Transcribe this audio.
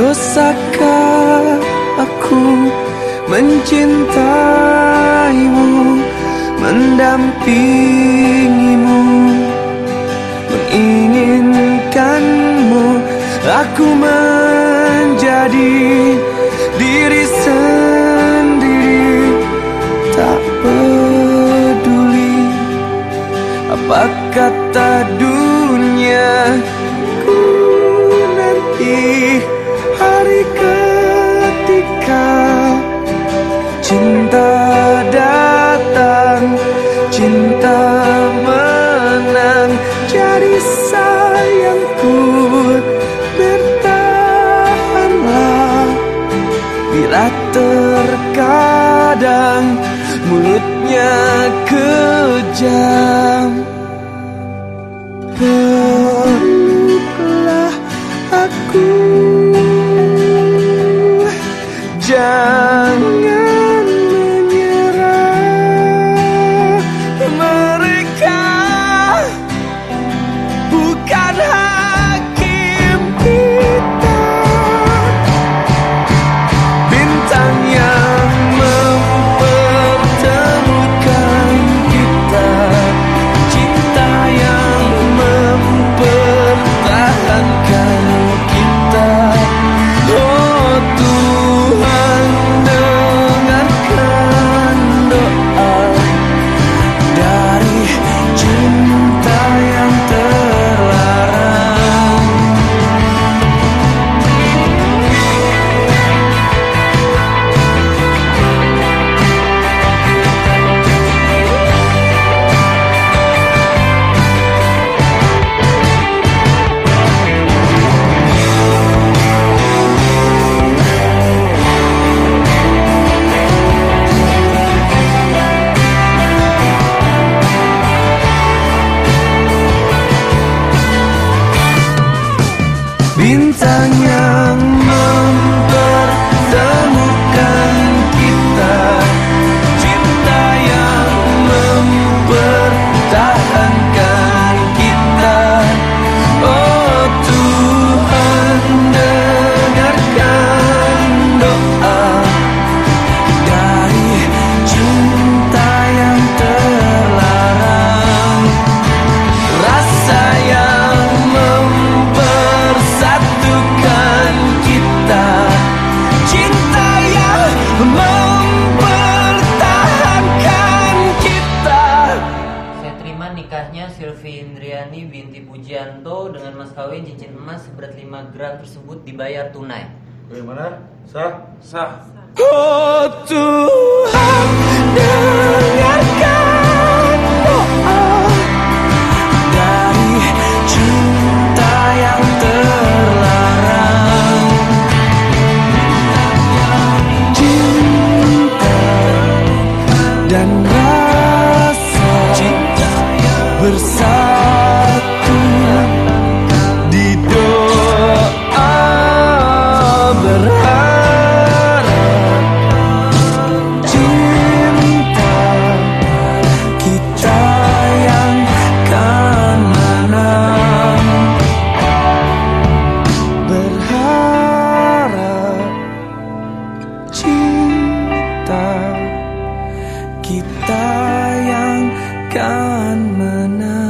Dosakah aku mencintaimu Mendampingimu Menginginkanmu? Aku menjadi diri sendiri Tak peduli Apa kata dunia ketika Cinta datang Cinta menang Jadi sayangku Bertahanlah. Bila terkadang Mulutnya kejam 荡漾 nikahnya Sylvie Indriani binti Pujianto dengan mas kawin cincin emas seberat 5 gram tersebut dibayar tunai. Bagaimana? Sah? Sah. Oh Tuhan mana